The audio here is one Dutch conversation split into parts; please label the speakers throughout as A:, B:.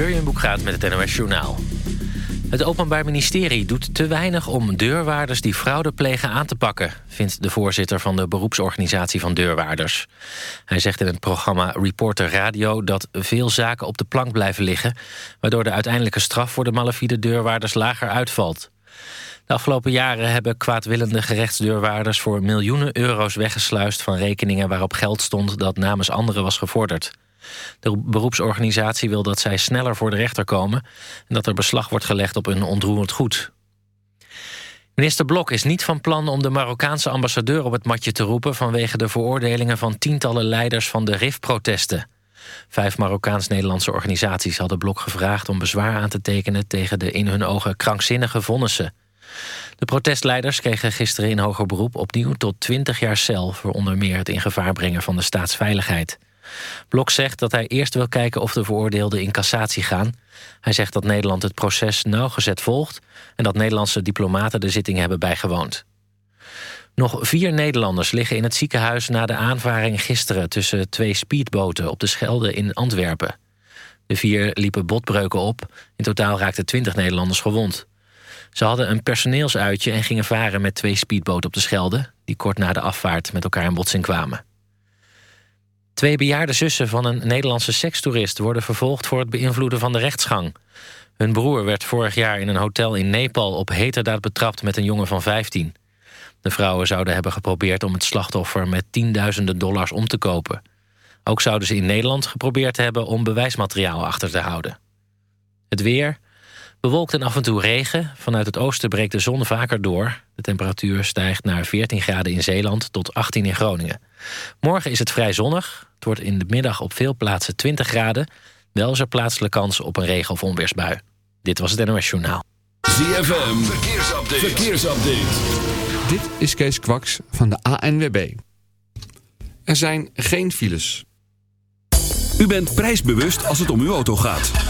A: Jurjen Boekraat met het NOS Journaal. Het Openbaar Ministerie doet te weinig om deurwaarders die fraude plegen aan te pakken... vindt de voorzitter van de beroepsorganisatie van deurwaarders. Hij zegt in het programma Reporter Radio dat veel zaken op de plank blijven liggen... waardoor de uiteindelijke straf voor de malafide deurwaarders lager uitvalt. De afgelopen jaren hebben kwaadwillende gerechtsdeurwaarders... voor miljoenen euro's weggesluist van rekeningen waarop geld stond... dat namens anderen was gevorderd. De beroepsorganisatie wil dat zij sneller voor de rechter komen... en dat er beslag wordt gelegd op hun ontroerend goed. Minister Blok is niet van plan om de Marokkaanse ambassadeur op het matje te roepen... vanwege de veroordelingen van tientallen leiders van de RIF-protesten. Vijf Marokkaans-Nederlandse organisaties hadden Blok gevraagd... om bezwaar aan te tekenen tegen de in hun ogen krankzinnige vonnissen. De protestleiders kregen gisteren in hoger beroep opnieuw tot 20 jaar cel... voor onder meer het in gevaar brengen van de staatsveiligheid. Blok zegt dat hij eerst wil kijken of de veroordeelden in cassatie gaan. Hij zegt dat Nederland het proces nauwgezet volgt... en dat Nederlandse diplomaten de zitting hebben bijgewoond. Nog vier Nederlanders liggen in het ziekenhuis na de aanvaring gisteren... tussen twee speedboten op de Schelde in Antwerpen. De vier liepen botbreuken op. In totaal raakten twintig Nederlanders gewond. Ze hadden een personeelsuitje en gingen varen met twee speedboten op de Schelde... die kort na de afvaart met elkaar in botsing kwamen. Twee bejaarde zussen van een Nederlandse sekstoerist... worden vervolgd voor het beïnvloeden van de rechtsgang. Hun broer werd vorig jaar in een hotel in Nepal... op heterdaad betrapt met een jongen van 15. De vrouwen zouden hebben geprobeerd om het slachtoffer... met tienduizenden dollars om te kopen. Ook zouden ze in Nederland geprobeerd hebben... om bewijsmateriaal achter te houden. Het weer... Bewolkt en af en toe regen. Vanuit het oosten breekt de zon vaker door. De temperatuur stijgt naar 14 graden in Zeeland tot 18 in Groningen. Morgen is het vrij zonnig. Het wordt in de middag op veel plaatsen 20 graden. Wel is er plaatselijke kans op een regen- of onweersbui. Dit was het NOS Journaal.
B: ZFM, verkeersupdate. verkeersupdate.
C: Dit is Kees Kwaks van de ANWB. Er zijn geen files.
B: U bent prijsbewust als het om uw auto gaat.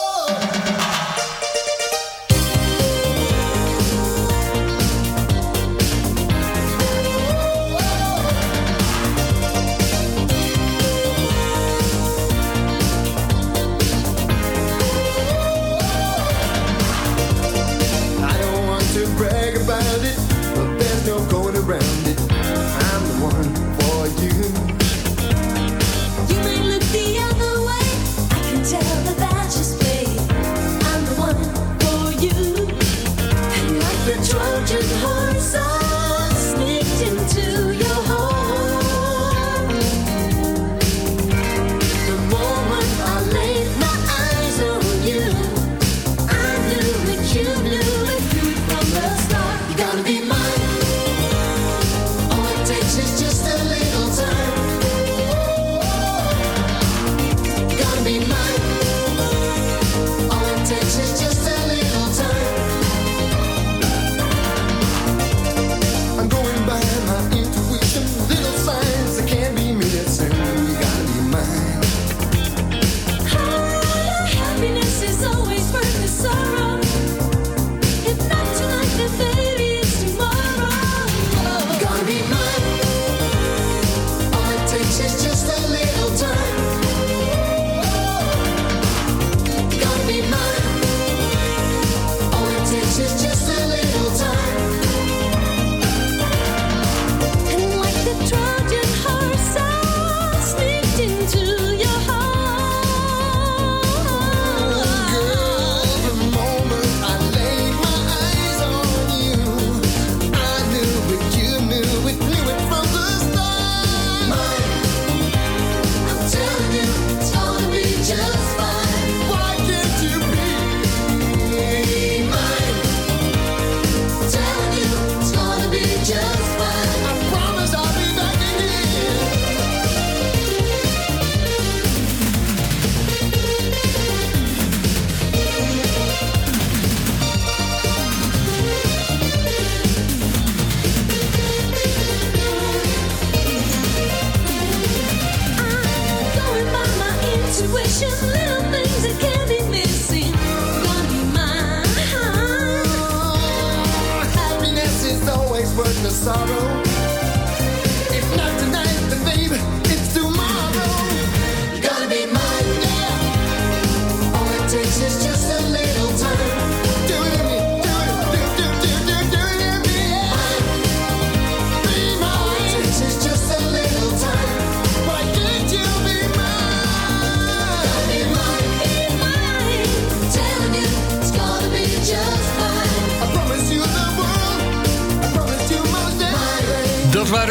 D: around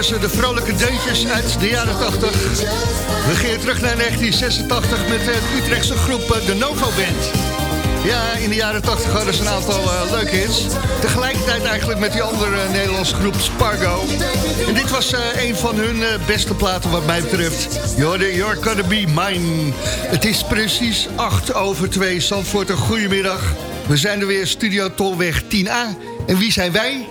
E: waren de vrolijke deuntjes uit de jaren 80. We gingen terug naar 1986 met de Utrechtse groep eh, de Novo Band. Ja, in de jaren 80 hadden ze een aantal eh, leuke hits. Tegelijkertijd eigenlijk met die andere eh, Nederlandse groep Spargo. En dit was een van hun beste platen wat mij betreft. You're, you're gonna be mine. Het is precies 8 over 2. Zandvoort, een goedemiddag. We zijn er weer, Studio Tolweg 10A. En wie zijn wij?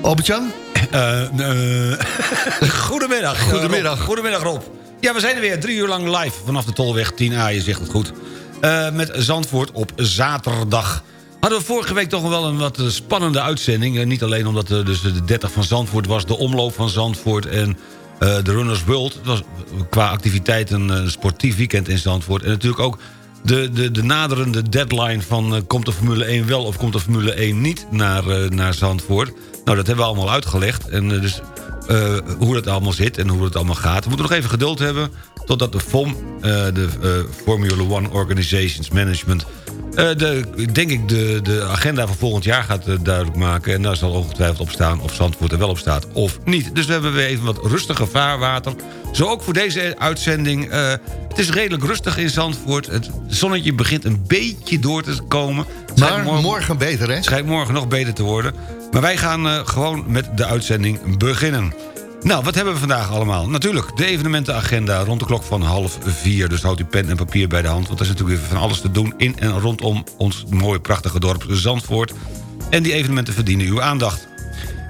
E: Albert-Jan?
F: Goedemiddag.
E: Goedemiddag.
F: Rob. Goedemiddag Rob. Ja, we zijn er weer drie uur lang live vanaf de Tolweg 10A, je zegt het goed. Eh, met Zandvoort op zaterdag. Hadden we vorige week toch wel een wat eh, spannende uitzending. Eh, niet alleen omdat dus de 30 van Zandvoort was, de omloop van Zandvoort... en eh, de Runners World. Het was qua activiteiten een sportief weekend in Zandvoort. En natuurlijk ook de, de, de naderende deadline van... eh, komt de Formule 1 wel of komt de Formule 1 niet naar, eh, naar Zandvoort. Nou, dat hebben we allemaal uitgelegd. En eh, dus eh, hoe dat allemaal zit en hoe het allemaal gaat. We moeten nog even geduld hebben totdat de FOM, eh, de Formula One Organizations Management... de, denk ik de, de agenda voor volgend jaar gaat duidelijk maken. En daar zal ongetwijfeld op staan of Zandvoort er wel op staat of niet. Dus we hebben weer even wat rustiger vaarwater. Zo ook voor deze uitzending. Het is redelijk rustig in Zandvoort. Het zonnetje begint een beetje door te komen.
E: Maar morgen beter, hè?
F: het schijnt morgen nog beter te worden. Maar wij gaan eh, gewoon met de uitzending beginnen. Nou, wat hebben we vandaag allemaal? Natuurlijk, de evenementenagenda rond de klok van half vier. Dus houd uw pen en papier bij de hand. Want er is natuurlijk weer van alles te doen in en rondom ons mooie prachtige dorp Zandvoort. En die evenementen verdienen uw aandacht.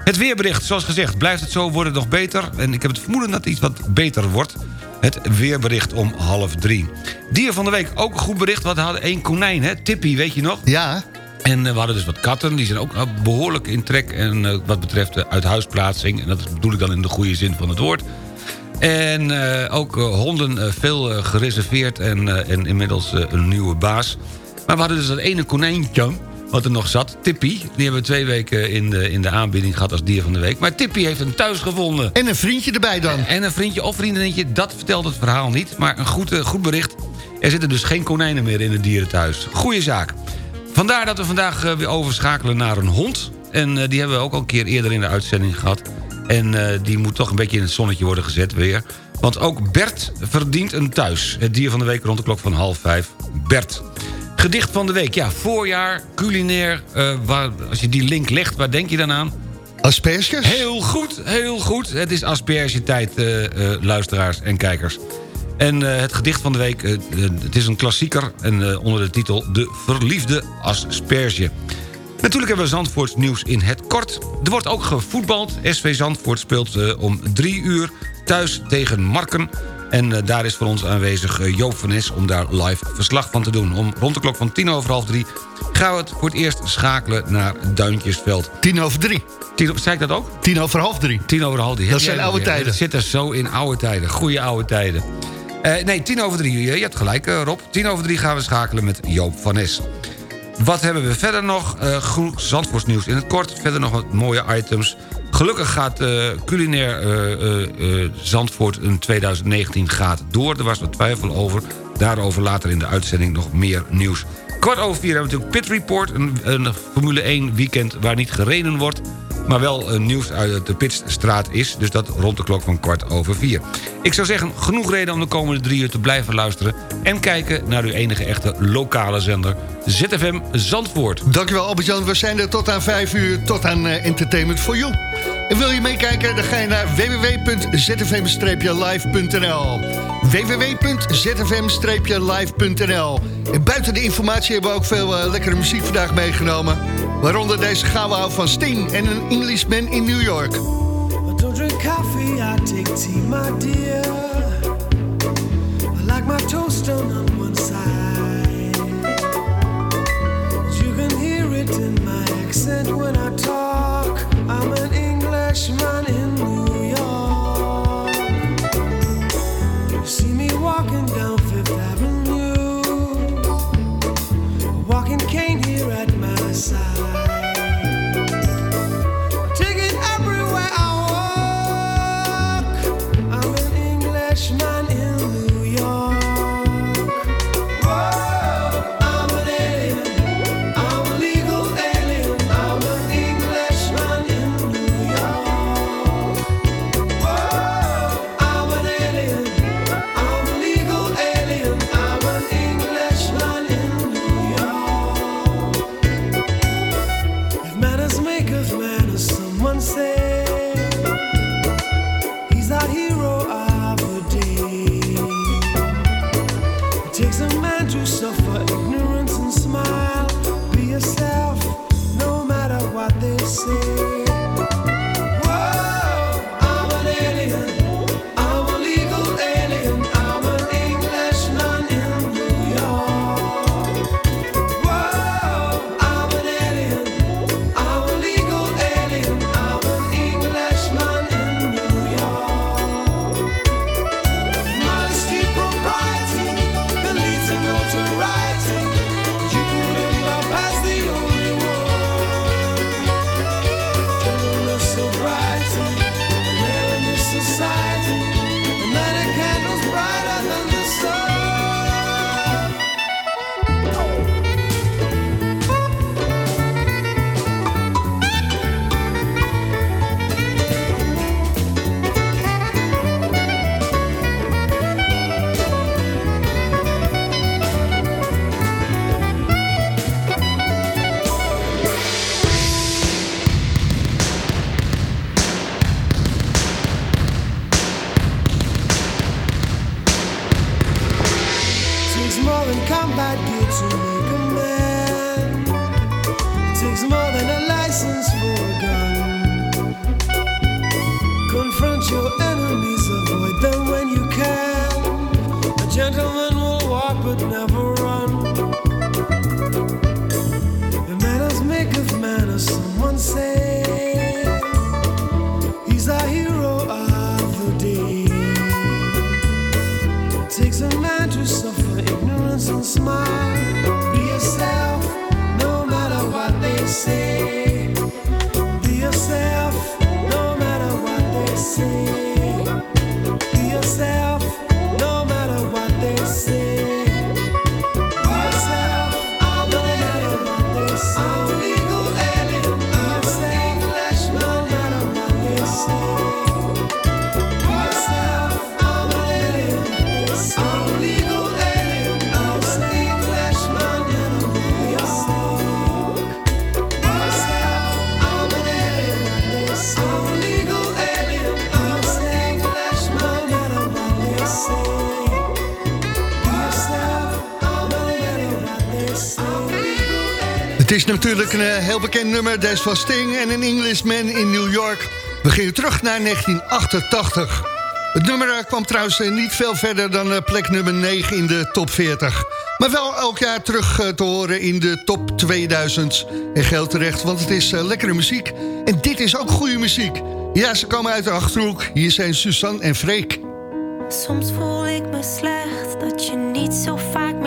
F: Het weerbericht, zoals gezegd, blijft het zo, wordt het nog beter. En ik heb het vermoeden dat het iets wat beter wordt. Het weerbericht om half drie. Dier van de week, ook een goed bericht. Want we hadden één konijn, hè? Tippy, weet je nog?
E: Ja.
F: En eh, we hadden dus wat katten, die zijn ook eh, behoorlijk in trek... en eh, wat betreft de uithuisplaatsing. En dat bedoel ik dan in de goede zin van het woord. En ook honden veel gereserveerd en, en inmiddels een nieuwe baas. Maar we hadden dus dat ene konijntje wat er nog zat, Tippy. Die hebben we twee weken in de, in de aanbieding gehad als dier van de week. Maar Tippy heeft een thuis gevonden.
E: En een vriendje erbij dan.
F: En een vriendje of vriendinnetje, dat vertelt het verhaal niet. Maar een goed, goed bericht. Er zitten dus geen konijnen meer in het dierenthuis. Goeie zaak. Vandaar dat we vandaag eh, weer overschakelen naar een hond. En eh, die hebben we ook al een keer eerder in de uitzending gehad. En eh, die moet toch een beetje in het zonnetje worden gezet weer. Want ook Bert verdient een thuis. Het dier van de week rond de klok van half vijf. Bert. Gedicht van de week. Ja, voorjaar, culinair. waar, als je die link legt, waar denk je dan aan?
E: Asperges?
F: Heel goed, heel goed. Het is aspergetijd, eh luisteraars en kijkers. En eh, het gedicht van de week, eh, het is een klassieker... en eh, onder de titel De Verliefde Asperge. Natuurlijk hebben we Zandvoorts nieuws in het kort. Er wordt ook gevoetbald. SV Zandvoort speelt om drie uur thuis tegen Marken. En daar is voor ons aanwezig Joop van Nes om daar live verslag van te doen. Om rond de klok van tien over half drie gaan we het voor het eerst schakelen naar Duintjesveld.
E: Tien over drie.
F: Tien, zei ik dat ook?
E: Tien over half drie.
F: Tien over half drie.
E: Dat zijn oude tijden.
F: Het zit er zo in oude tijden. Goede oude tijden. Eh, nee, tien over drie. Je hebt gelijk, eh, Rob. Tien over drie gaan we schakelen met Joop van Nes. Wat hebben we verder nog? Genoeg Zandvoortsnieuws in het kort. Verder nog wat mooie items. Gelukkig gaat culinair Zandvoort in 2019 gaat door. Er was wat twijfel over. Daarover later in de uitzending nog meer nieuws. Kwart over vier hebben we natuurlijk Pit Report. Een, een Formule 1 weekend waar niet gereden wordt maar wel uh, nieuws uit de Pitstraat is. Dus dat rond de klok van kwart over vier. Ik zou zeggen, genoeg reden om de komende drie uur te blijven luisteren... en kijken naar uw enige echte lokale zender, ZFM Zandvoort.
E: Dankjewel Albert-Jan, we zijn er tot aan vijf uur, tot aan uh, Entertainment for You. En wil je meekijken, dan ga je naar www.zfm-live.nl www.zfm-live.nl En buiten de informatie hebben we ook veel uh, lekkere muziek vandaag meegenomen. Waaronder deze gouden van Sting en een Englishman in New York.
G: I don't drink coffee, I take tea, my dear. I like my toast on
H: money. see. natuurlijk een eh, heel bekend nummer. Deze van Sting en een Englishman in New York. We gingen terug naar 1988. Het nummer eh, kwam trouwens eh, niet veel verder dan plek nummer 9 in de top 40. Maar wel elk jaar terug te horen in de top 2000. En geld terecht, want het is lekkere muziek. En dit is ook goede muziek. Ja, ze komen uit de Achterhoek. Hier zijn Suzanne en Freek.
I: Soms voel ik me slecht dat je niet zo vaak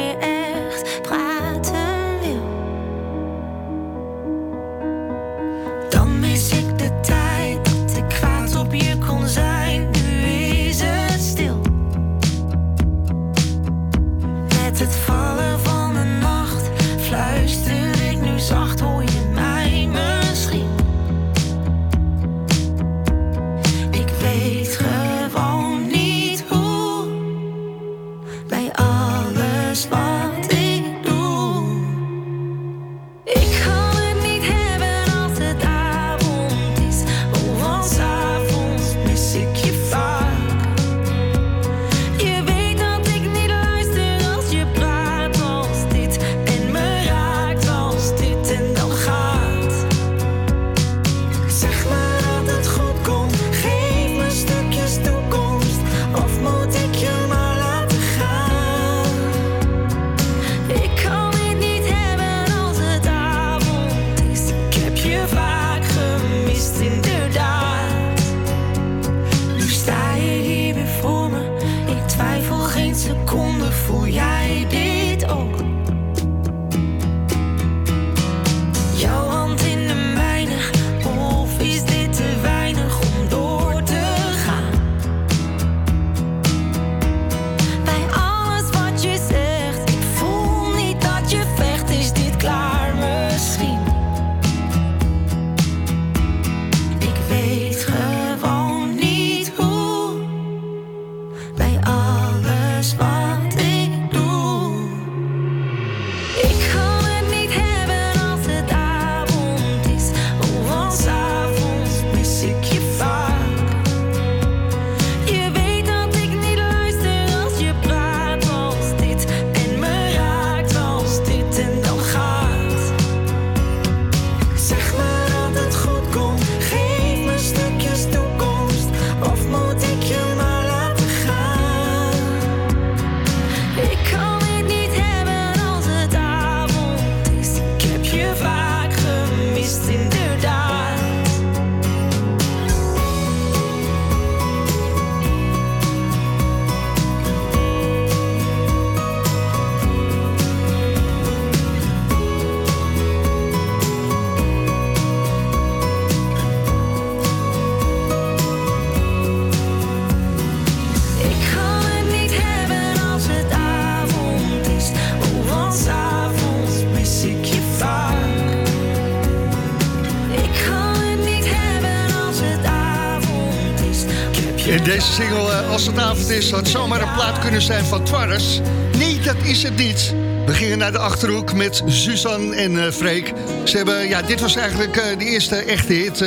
E: deze single, eh, als het avond is, had zomaar een plaat kunnen zijn van Twarres. Nee, dat is het niet. We gingen naar de Achterhoek met Suzanne en eh Freek. Ze hebben, ja, dit was eigenlijk eh, de eerste echte hit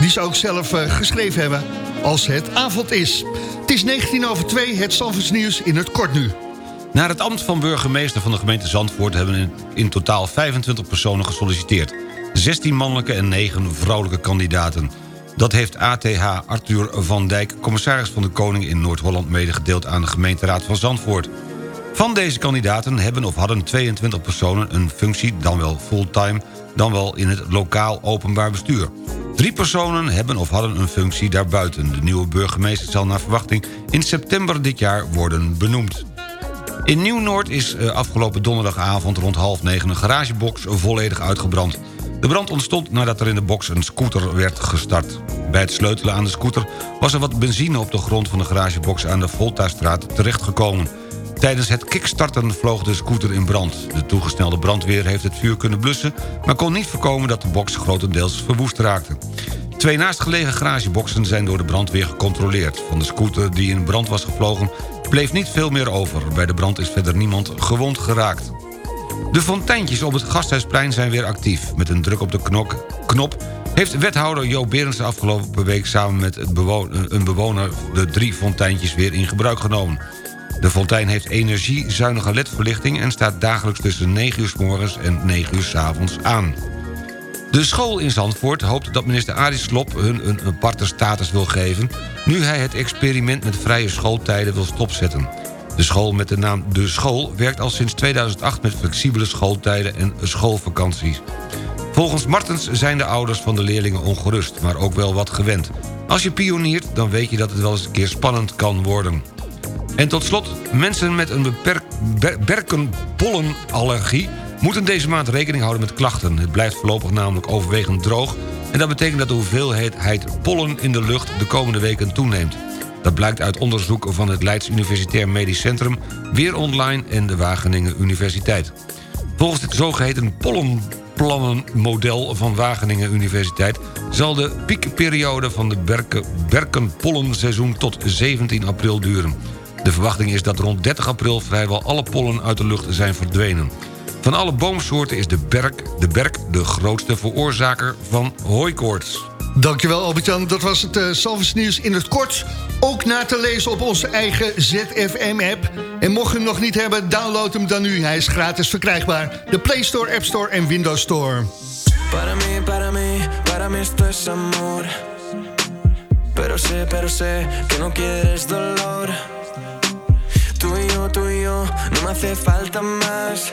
E: die ze ook zelf geschreven hebben. Als het avond is. Het is 19 over 2, het Zandvoorts nieuws in het kort nu.
F: Naar het ambt van burgemeester van de gemeente Zandvoort... hebben in, in totaal 25 personen gesolliciteerd. 16 mannelijke en 9 vrouwelijke kandidaten. Dat heeft ATH Arthur van Dijk, commissaris van de Koning in Noord-Holland... medegedeeld aan de gemeenteraad van Zandvoort. Van deze kandidaten hebben of hadden 22 personen een functie... dan wel fulltime, dan wel in het lokaal openbaar bestuur. Drie personen hebben of hadden een functie daarbuiten. De nieuwe burgemeester zal naar verwachting in september dit jaar worden benoemd. In Nieuw-Noord is eh, afgelopen donderdagavond rond half negen... een garagebox volledig uitgebrand. De brand ontstond nadat er in de box een scooter werd gestart. Bij het sleutelen aan de scooter was er wat benzine op de grond van de garagebox... aan de Voltastraat terechtgekomen. Tijdens het kickstarten vloog de scooter in brand. De toegesnelde brandweer heeft het vuur kunnen blussen... maar kon niet voorkomen dat de box grotendeels verwoest raakte. Twee naastgelegen garageboxen zijn door de brandweer gecontroleerd. Van de scooter die in brand was gevlogen bleef niet veel meer over. Bij de brand is verder niemand gewond geraakt. De fonteintjes op het Gasthuisplein zijn weer actief. Met een druk op de knop heeft wethouder Jo de afgelopen week... samen met het een bewoner de drie fonteintjes weer in gebruik genomen. De fontein heeft energiezuinige ledverlichting... en staat dagelijks tussen 9 uur s morgens en 9 uur s avonds aan. De school in Zandvoort hoopt dat minister Arie Slob hun een aparte status wil geven... nu hij het experiment met vrije schooltijden wil stopzetten. De school met de naam De School werkt al sinds 2008 met flexibele schooltijden en schoolvakanties. Volgens Martens zijn de ouders van de leerlingen ongerust, maar ook wel wat gewend. Als je pioniert, dan weet je dat het wel eens een keer spannend kan worden. En tot slot, mensen met een beperk, ber, berkenpollenallergie... moeten deze maand rekening houden met klachten. Het blijft voorlopig namelijk overwegend droog... en dat betekent dat de hoeveelheid pollen in de lucht de komende weken toeneemt. Dat blijkt uit onderzoek van het Leids Universitair Medisch Centrum... Weer Online en de Wageningen Universiteit. Volgens het zogeheten pollenplannenmodel van Wageningen Universiteit... zal de piekperiode van de berken, berkenpollenseizoen tot 17 april duren. De verwachting is dat rond 30 april vrijwel alle pollen uit de lucht zijn verdwenen. Van alle boomsoorten is de berk, de berk de grootste veroorzaker van hooikoorts.
E: Dankjewel Albert-Jan, dat was het uh, nieuws in het kort. Ook na te lezen op onze eigen ZFM-app. En mocht je hem nog niet hebben, download hem dan nu. Hij is gratis verkrijgbaar. De Play Store, App Store en Windows Store.
J: Para mí, para mí, para mí esto es amor. Pero sé, pero sé que no quieres dolor. Tú y yo, tú y yo, no hace falta más.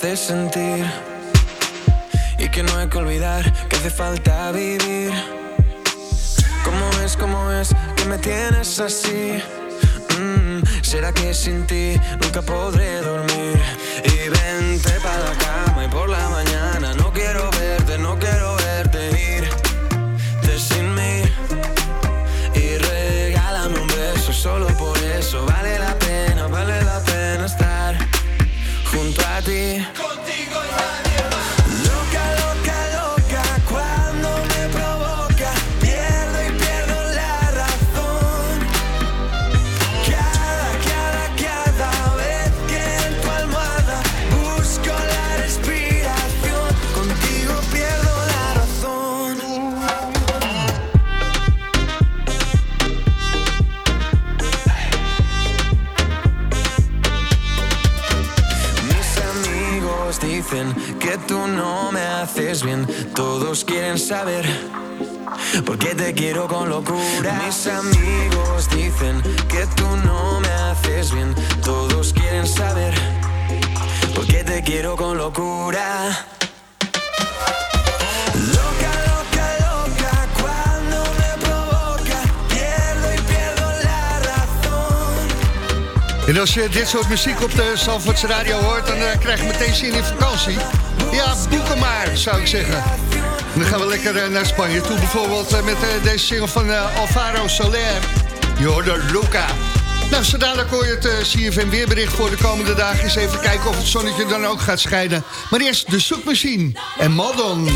J: sentir Y que no hay que olvidar que hace falta vivir ¿Cómo es, cómo es que me tienes así? Mm, ¿Será que sin ti nunca podré dormir? Y vente para la cama y por la mañana No quiero verte, no quiero saber haces bien. Todos quieren saber por qué te quiero con locura. Mis amigos dicen que tú no me haces bien. Todos quieren saber por qué te quiero con locura.
G: En als je dit soort muziek op de Zandvoortse radio hoort... dan eh, krijg je meteen zin in vakantie. Ja, boek hem maar, zou ik zeggen. En dan gaan we lekker eh, naar Spanje toe. Bijvoorbeeld eh, met eh, deze single van Alvaro Soler. Je hoorde Luca. Nou, dadelijk hoor je het CFM weerbericht voor de komende dagen. Eens even kijken of het zonnetje dan ook gaat schijnen. Maar eerst de zoekmachine en Madon.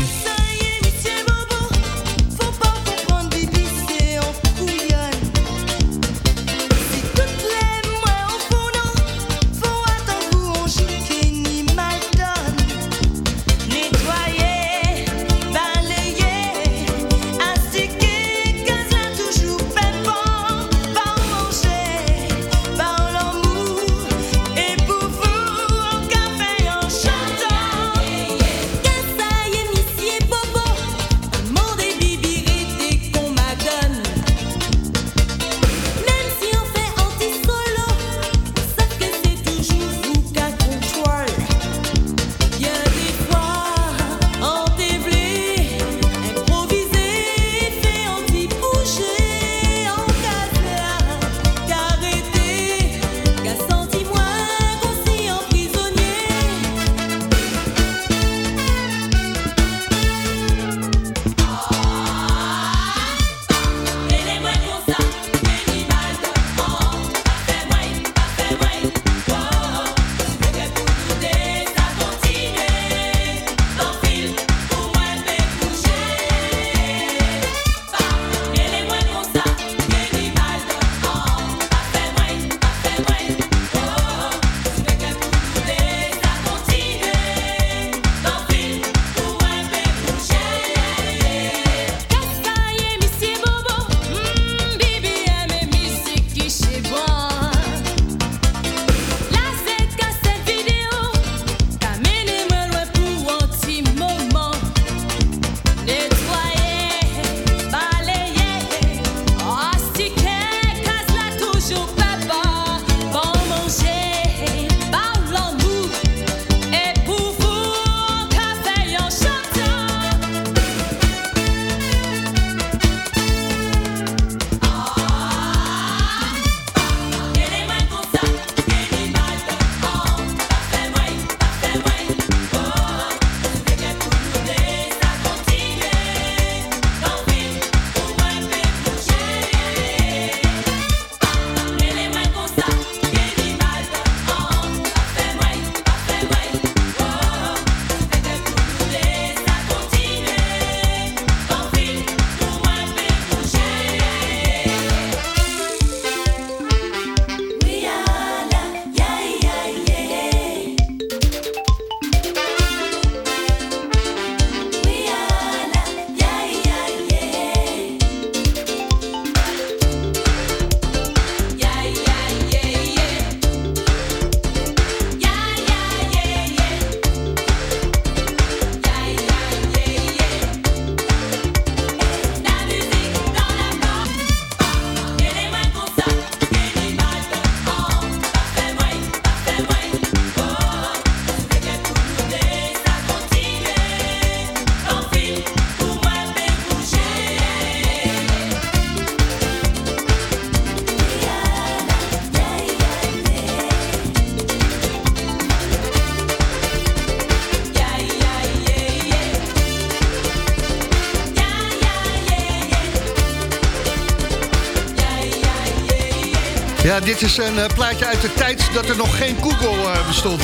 G: Dit is een eh, plaatje uit de tijd dat er nog geen Google eh, bestond.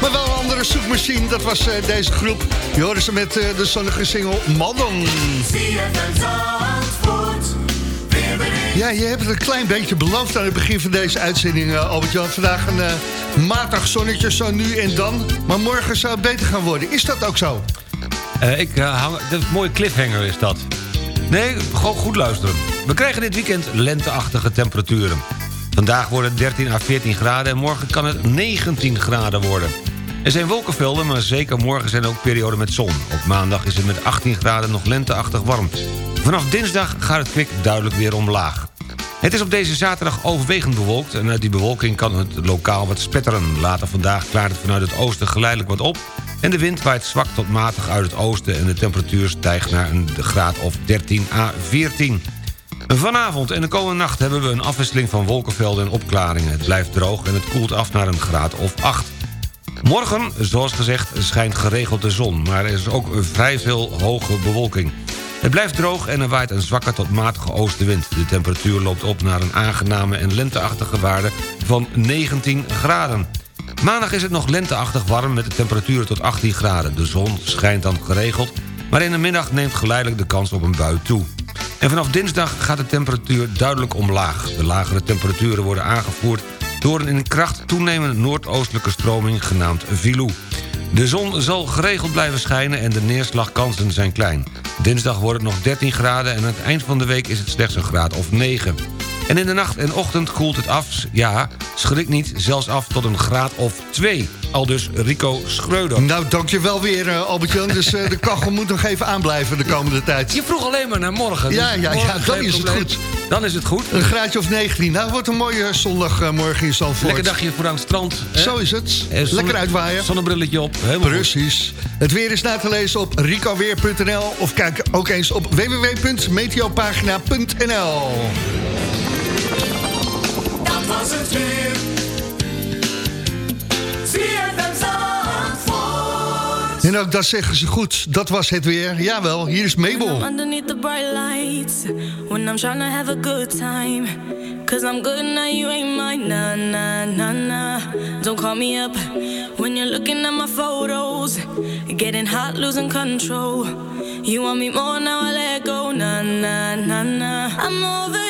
G: Maar wel een andere zoekmachine, dat was eh, deze groep. Je hoorde ze met de zonnige single Madden. Ja, je hebt het een klein beetje beloofd aan het begin van deze uitzending, Albert-Jan. Vandaag een matig zonnetje, zo nu en dan. Maar morgen zou het beter gaan worden. Is dat ook zo?
F: Ik hang... Een mooie cliffhanger is dat. Nee, gewoon goed luisteren. We krijgen dit weekend lenteachtige temperaturen. Vandaag worden het 13 à 14 graden en morgen kan het 19 graden worden. Er zijn wolkenvelden, maar zeker morgen zijn er ook perioden met zon. Op maandag is het met 18 graden nog lenteachtig warm. Vanaf dinsdag gaat het kwik duidelijk weer omlaag. Het is op deze zaterdag overwegend bewolkt... en uit die bewolking kan het lokaal wat spetteren. Later vandaag klaart het vanuit het oosten geleidelijk wat op... en de wind waait zwak tot matig uit het oosten... en de temperatuur stijgt naar een graad of 13 à 14. Vanavond en de komende nacht hebben we een afwisseling van wolkenvelden en opklaringen. Het blijft droog en het koelt af naar een graad of 8. Morgen, zoals gezegd, schijnt geregeld de zon... maar er is ook vrij veel hoge bewolking. Het blijft droog en er waait een zwakke tot matige oostenwind. De temperatuur loopt op naar een aangename en lenteachtige waarde van 19 graden. Maandag is het nog lenteachtig warm met de temperaturen tot 18 graden. De zon schijnt dan geregeld, maar in de middag neemt geleidelijk de kans op een bui toe. En vanaf dinsdag gaat de temperatuur duidelijk omlaag. De lagere temperaturen worden aangevoerd door een in kracht toenemende noordoostelijke stroming genaamd Vilou. De zon zal geregeld blijven schijnen en de neerslagkansen zijn klein. Dinsdag wordt het nog 13 graden en aan het eind van de week is het slechts een graad of 9. En in de nacht en ochtend koelt het af, ja, schrik niet, zelfs af tot een graad of 2. Al dus Rico Schreuder.
E: Nou, dankjewel weer, eh, Albert-Jan. Dus eh, de kachel moet nog even aanblijven de komende tijd.
F: Je vroeg alleen maar naar morgen.
E: Ja,
F: dus
E: ja, ja,
F: morgen
E: dan is het
F: probleem.
E: goed.
F: Dan is het goed.
E: Een graadje of 19. Nou, wordt een mooie zondagmorgen in Zandvoort.
F: Lekker dagje voor aan het strand. hè?
E: Zo is het.
F: Eh, zonne-
E: Lekker uitwaaien.
F: Zonnebrilletje op. Helemaal goed.
E: Precies. Het weer is na te lezen op ricoweer.nl of kijk ook eens op www.meteopagina.nl.
D: Dat was het weer.
E: En ook dat zeggen ze goed. Dat was het weer. Jawel, hier is
G: When
E: Mabel.
G: underneath the bright lights, when I'm trying to have a good time. Cause I'm good now, you ain't mine. Nah, nah. Don't call me up when you're looking at my photos. Getting hot, losing control. You want me more now, I let go. Nah, nah, nah, nah. I'm over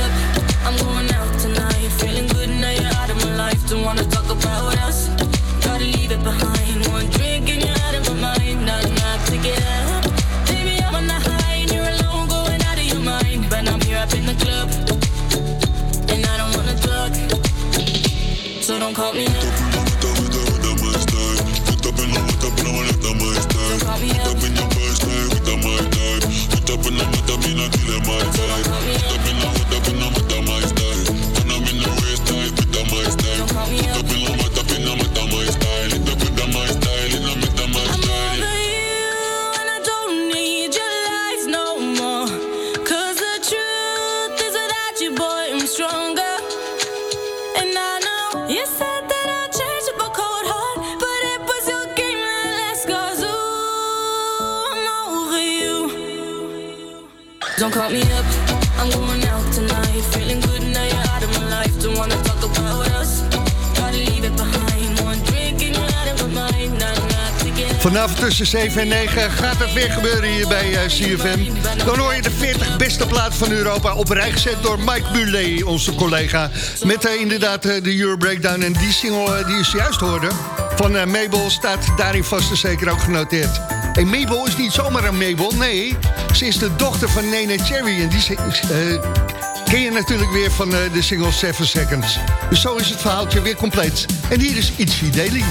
G: about us. Gotta leave it behind. One drink and you're out of my mind. Not enough to get up. Baby, I'm on the high and you're alone, going out of your mind. But I'm here up in the club, and I don't wanna talk. So don't call me up. Stronger,
E: Vanavond tussen 7 en 9 gaat het weer gebeuren hier bij eh, CFM. Dan hoor je de 40 beste platen van Europa op rij gezet door Mike Bulley, onze collega. Met eh, inderdaad eh, de Euro Breakdown. En die single die je juist hoorde van Mabel staat daarin vast en zeker ook genoteerd. En Mabel is niet zomaar een Mabel, nee. Ze is de dochter van Nene Cherry. En die,
I: ken je natuurlijk weer van de single 7 Seconds. Dus zo is het verhaaltje weer compleet. En hier is Itchy Daily.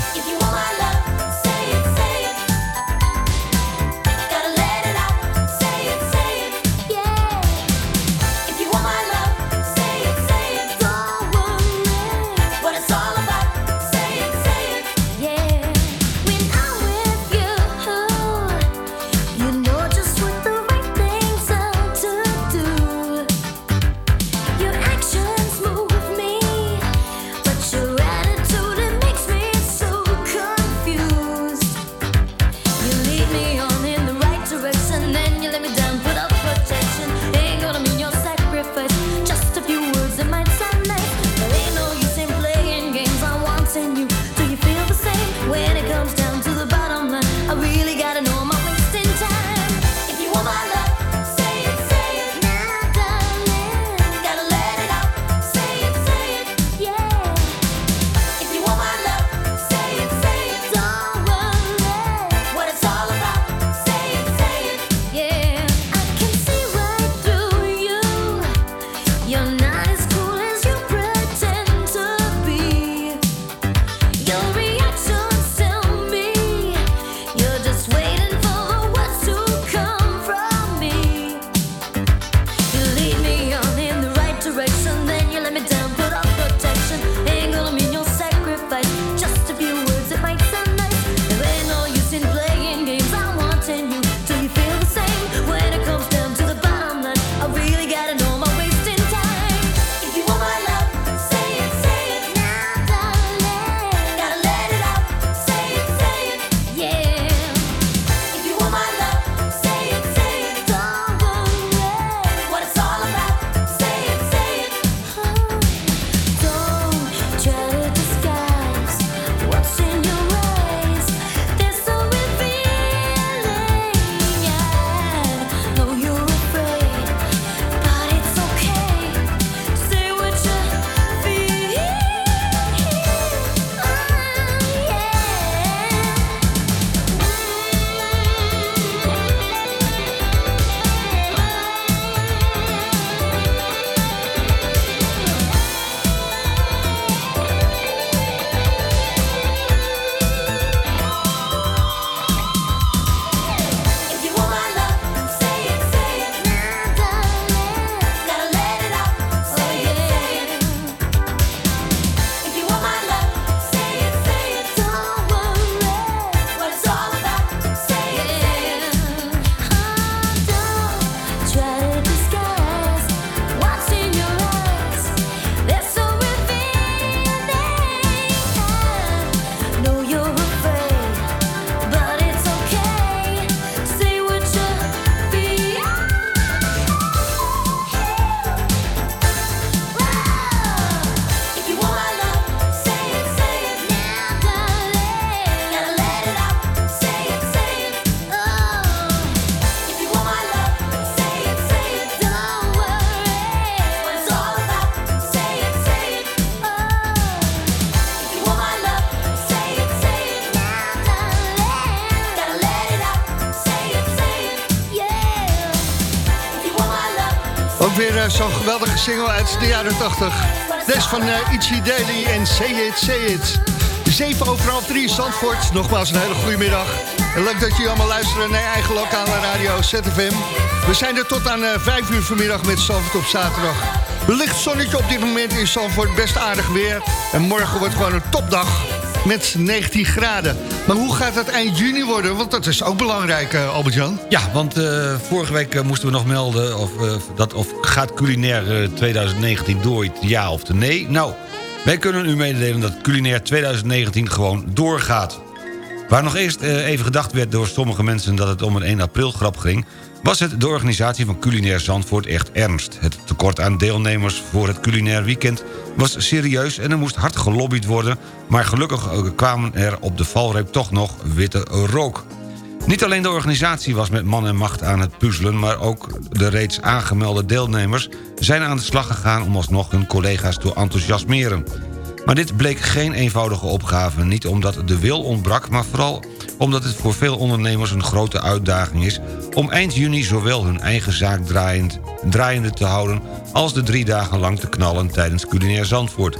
I: Weer eh, zo'n geweldige single uit de jaren 80. Des van uh, Itchy Daily en Say It, Say It. 7 over half 3 Zandvoort. Nogmaals een hele goede middag. Leuk dat jullie allemaal luisteren naar je eigen lokale radio ZFM. We zijn er tot aan uh, 5 uur vanmiddag met Zandvoort op zaterdag. Licht zonnetje op dit moment in Zandvoort, best aardig weer. En morgen wordt gewoon een topdag met 19 graden. Maar hoe gaat het eind juni worden? Want dat is ook belangrijk, uh, Albert-Jan.
F: Ja, want uh, vorige week uh, moesten we nog melden... of, dat, of gaat culinair 2019 door, ja of nee? Nou, wij kunnen u mededelen dat culinair 2019 gewoon doorgaat. Waar nog eerst even gedacht werd door sommige mensen... dat het om een 1 april grap ging... was het de organisatie van Culinair Zandvoort echt ernst. Het tekort aan deelnemers voor het culinair weekend was serieus... en er moest hard gelobbyd worden... maar gelukkig kwamen er op de valreep toch nog witte rook. Niet alleen de organisatie was met man en macht aan het puzzelen... maar ook de reeds aangemelde deelnemers zijn aan de slag gegaan... om alsnog hun collega's te enthousiasmeren. Maar dit bleek geen eenvoudige opgave. Niet omdat de wil ontbrak, maar vooral omdat het voor veel ondernemers een grote uitdaging is... om eind juni zowel hun eigen zaak draaiend, draaiende te houden... als de drie dagen lang te knallen tijdens Culinair Zandvoort.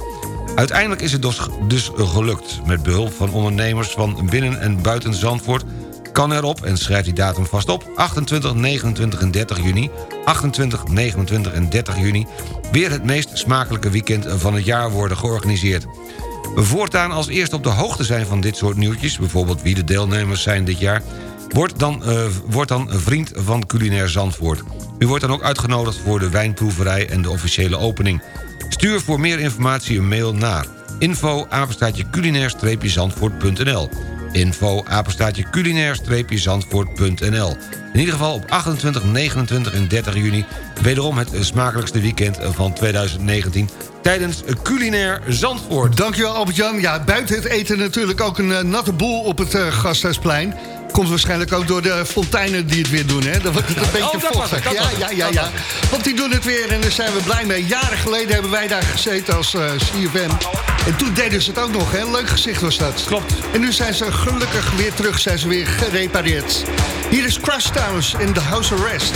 F: Uiteindelijk is het dus, dus gelukt. Met behulp van ondernemers van binnen en buiten Zandvoort kan erop, en schrijf die datum vast op... 28, 29 en 30 juni, 28, 29 en 30 juni... weer het meest smakelijke weekend van het jaar worden georganiseerd. Voortaan als eerst op de hoogte zijn van dit soort nieuwtjes... bijvoorbeeld wie de deelnemers zijn dit jaar... wordt dan, eh, wordt dan vriend van Culinair Zandvoort. U wordt dan ook uitgenodigd voor de wijnproeverij en de officiële opening. Stuur voor meer informatie een mail naar info culinair-zandvoort.nl info apenstaatje culinair-zandvoort.nl In ieder geval op 28, 29 en 30 juni... wederom het smakelijkste weekend van 2019 tijdens Culinair Zandvoort.
E: Dankjewel Albert-Jan. Ja, buiten het eten natuurlijk ook een eh, natte boel op het eh, Gasthuisplein. Komt waarschijnlijk ook door de fonteinen die het weer doen, hè? Dan wordt het een beetje
F: Oh, dat was
E: vochtig.
F: het, dat
E: ja, ja, ja,
F: dat
E: ja. Want die doen het weer en daar zijn we blij mee. Jaren geleden hebben wij daar gezeten als eh CFM. En toen deden ze het ook nog, hè? Leuk gezicht was dat.
F: Klopt.
E: En nu zijn ze gelukkig weer terug, zijn ze weer gerepareerd. Hier is Crash Towns in The House Arrest.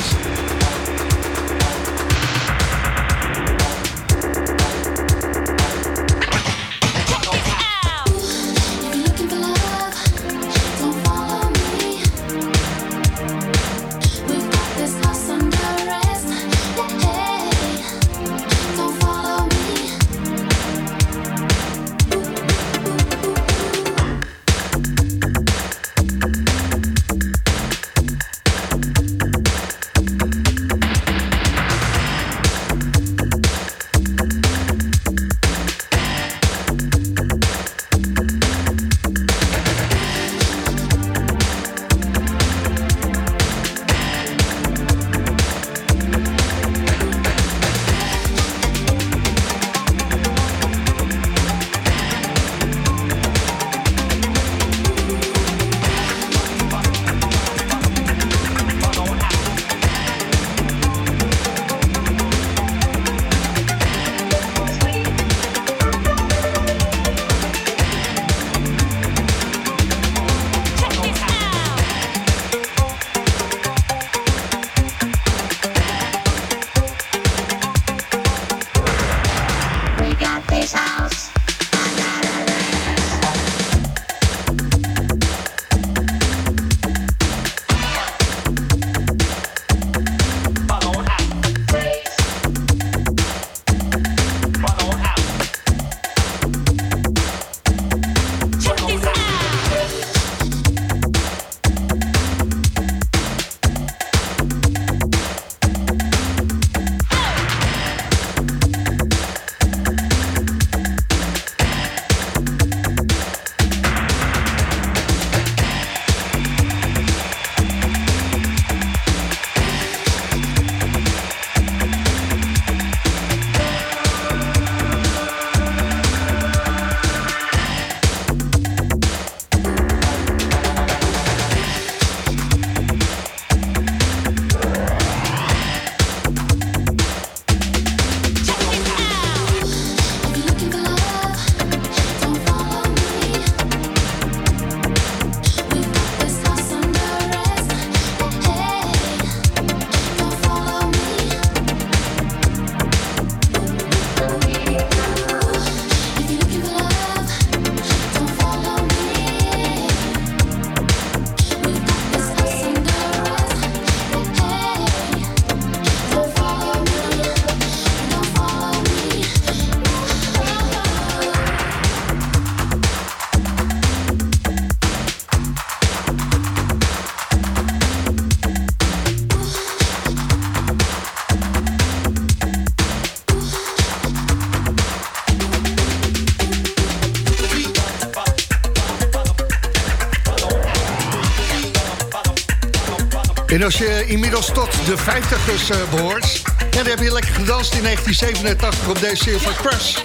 G: En als je inmiddels tot de 50ers eh, behoort... Ja, dan heb je lekker gedanst in 1987 op deze Silver Crush.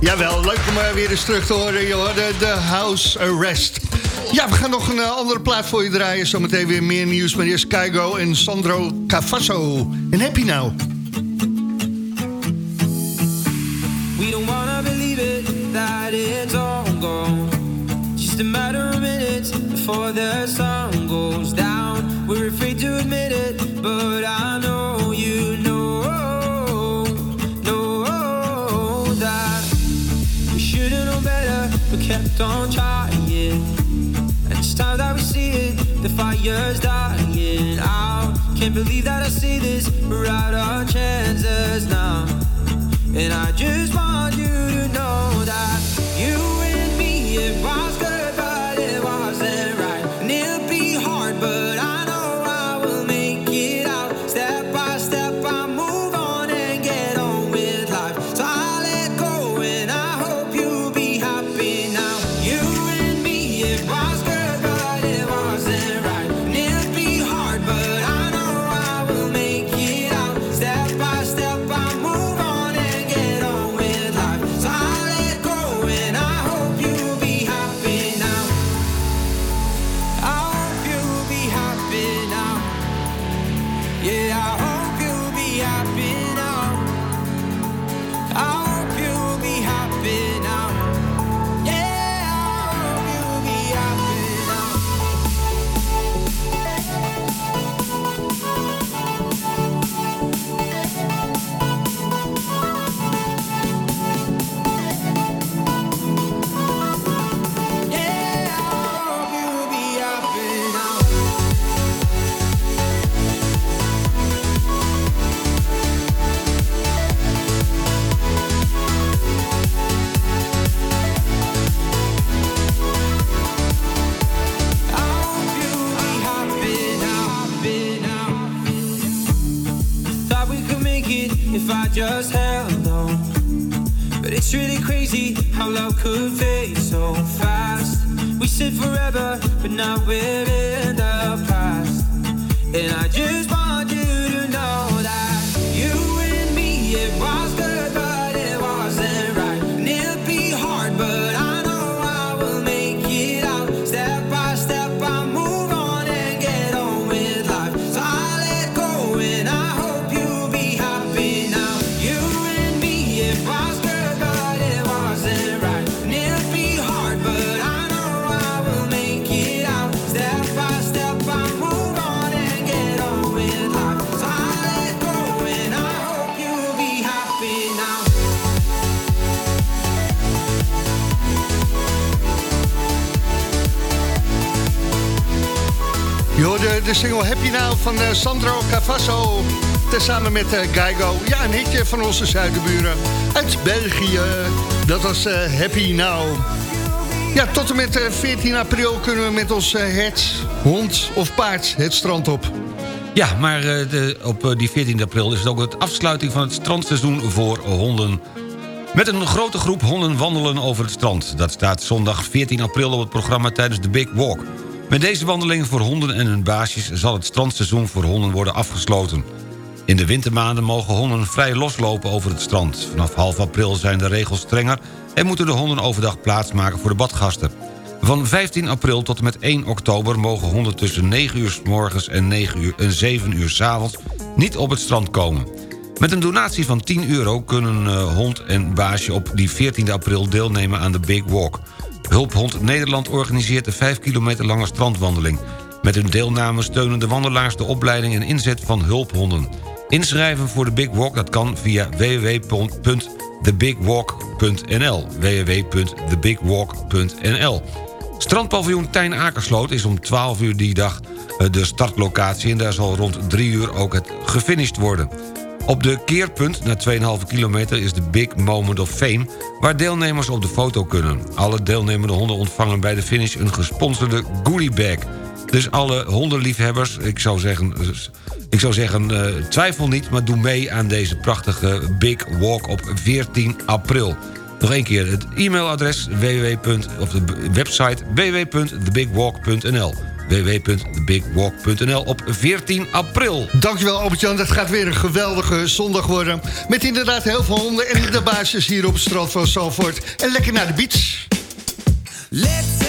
G: Jawel, leuk om eh, weer eens terug te horen. Je hoorde de House Arrest. Ja, we gaan nog een eh, andere plaat voor je draaien. Zometeen weer meer nieuws. Maar eerst Kaigo en Sandro Cavasso. En heb je nou?
K: Can't believe that I see this, we're out our chances now. And I just want you
E: Met eh, Geigo. Ja, een hitje van onze zuidenburen uit België. Dat was eh, Happy Now. Ja, tot en met eh, 14 april kunnen we met ons eh, hert, hond of paard het strand op.
F: Ja, maar eh, de, op eh, die 14 april is het ook de afsluiting van het strandseizoen voor honden. Met een grote groep honden wandelen over het strand. Dat staat zondag 14 april op het programma tijdens de Big Walk. Met deze wandeling voor honden en hun baasjes... zal het strandseizoen voor honden worden afgesloten. In de wintermaanden mogen honden vrij loslopen over het strand. Vanaf half april zijn de regels strenger... en moeten de honden overdag plaatsmaken voor de badgasten. Van 15 april tot en met 1 oktober mogen honden tussen 9 uur s morgens en, 9 uur, en 7 uur s avonds niet op het strand komen. Met een donatie van 10 euro kunnen eh, hond en baasje op die 14 april deelnemen aan de Big Walk. Hulphond Nederland organiseert de 5 kilometer lange strandwandeling. Met hun deelname steunen de wandelaars de opleiding en inzet van hulphonden. Inschrijven voor de Big Walk dat kan via www.thebigwalk.nl www.thebigwalk.nl Strandpaviljoen Tijn Akersloot is om 12 uur die dag eh, de startlocatie... en daar zal rond 3 uur ook het gefinished worden. Op de keerpunt, na 2,5 kilometer, is de Big Moment of Fame... waar deelnemers op de foto kunnen. Alle deelnemende honden ontvangen bij de finish een gesponsorde goodiebag. Dus alle hondenliefhebbers, ik zou zeggen... Ik zou zeggen, eh, twijfel niet, maar doe mee aan deze prachtige Big Walk op 14 april. Nog één keer, het e-mailadres www. of de website www.thebigwalk.nl www.thebigwalk.nl op 14 april.
E: Dankjewel Albert-Jan, dat gaat weer een geweldige zondag worden. Met inderdaad heel veel honden en de baasjes hier op het strand van Zalvoort. En lekker naar de beach.
K: Let's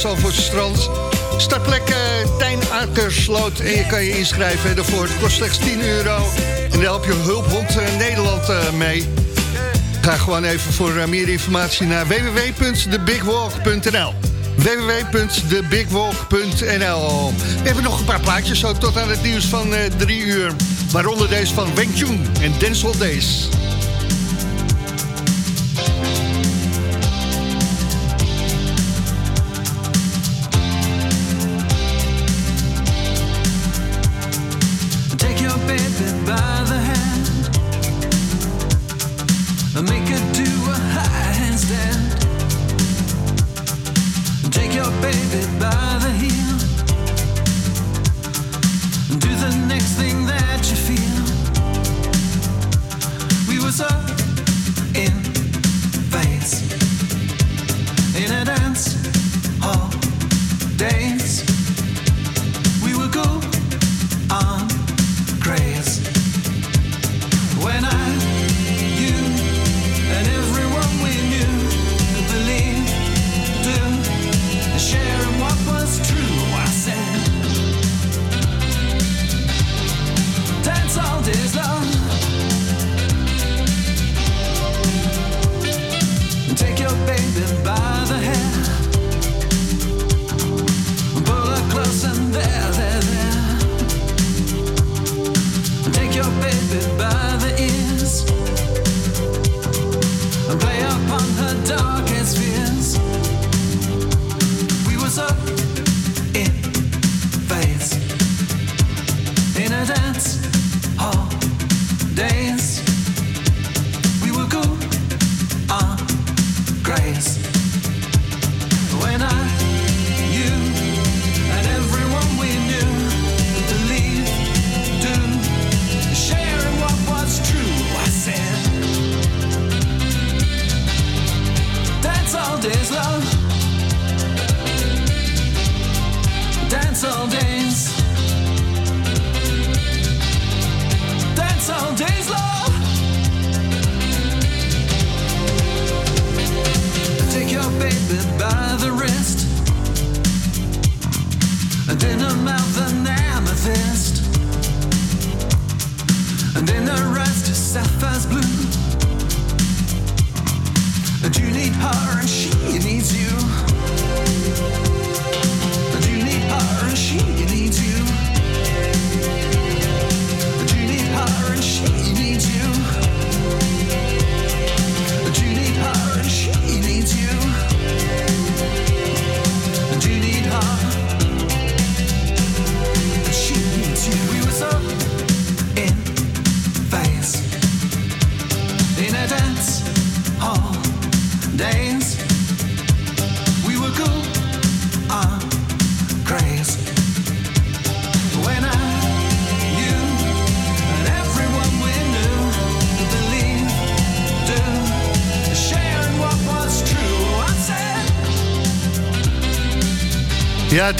H: Zandvoortse strand. Startplek uh, Tijn Akersloot. En je kan je inschrijven daarvoor. Kost slechts 10 euro. En daar help je Hulphond uh, Nederland uh, mee. Ga gewoon even voor meer informatie naar www.thebigwalk.nl www.thebigwalk.nl We hebben nog een paar plaatjes zo tot aan het nieuws van uh, drie uur. Waaronder deze van Weng Chun en Denzel Days.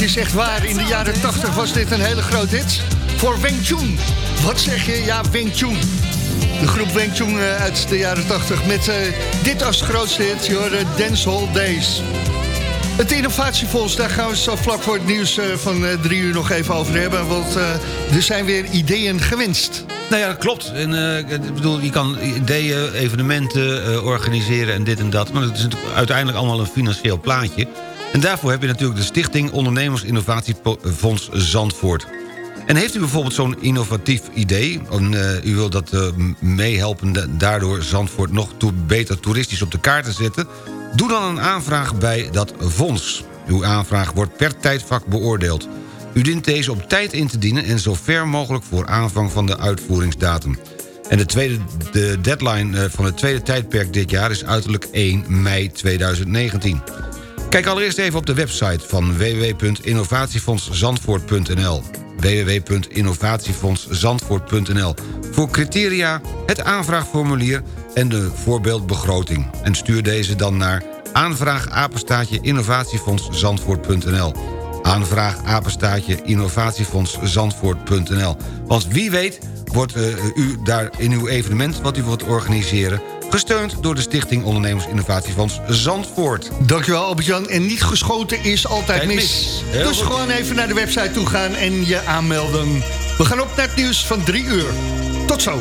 H: Het is echt waar. In de jaren 80 was dit een hele groot hit. Voor Weng Chun. Wat zeg je? Ja, Weng Chun. De groep Weng Chun eh, uit de jaren 80 met eh, dit als grootste hit. Je hoorde Dance Hall Days. Het innovatiefonds, daar gaan we zo vlak voor het nieuws eh, van drie uur nog even over hebben. Want er zijn weer ideeën gewenst.
F: Nou ja, klopt. En, ik bedoel, je kan ideeën, evenementen organiseren en dit en dat. Maar het is natuurlijk uiteindelijk allemaal een financieel plaatje. En daarvoor heb je natuurlijk de Stichting Ondernemers Innovatiefonds Zandvoort. En heeft u bijvoorbeeld zo'n innovatief idee... en eh, u wilt dat m- meehelpen da- daardoor Zandvoort nog beter toeristisch op de kaart te zetten... doe dan een aanvraag bij dat fonds. Uw aanvraag wordt per tijdvak beoordeeld. U dient deze op tijd in te dienen en zo ver mogelijk voor aanvang van de uitvoeringsdatum. En de, tweede, de deadline eh, van het tweede tijdperk dit jaar is uiterlijk 1 mei 2019. Kijk allereerst even op de website van www.innovatiefondszandvoort.nl www.innovatiefondszandvoort.nl Voor criteria, het aanvraagformulier en de voorbeeldbegroting. En stuur deze dan naar aanvraagapenstaatje innovatiefondszandvoort.nl Aanvraag apenstaatje innovatiefondszandvoort.nl Want wie weet wordt eh, u daar in uw evenement wat u wilt organiseren... Gesteund door de Stichting Ondernemersinnovatiefonds Zandvoort.
E: Dankjewel Albert-Jan. En niet geschoten is altijd mis. Dus
F: goed.
E: gewoon even naar de website toe gaan en je aanmelden. We gaan op naar het nieuws van drie uur. Tot zo.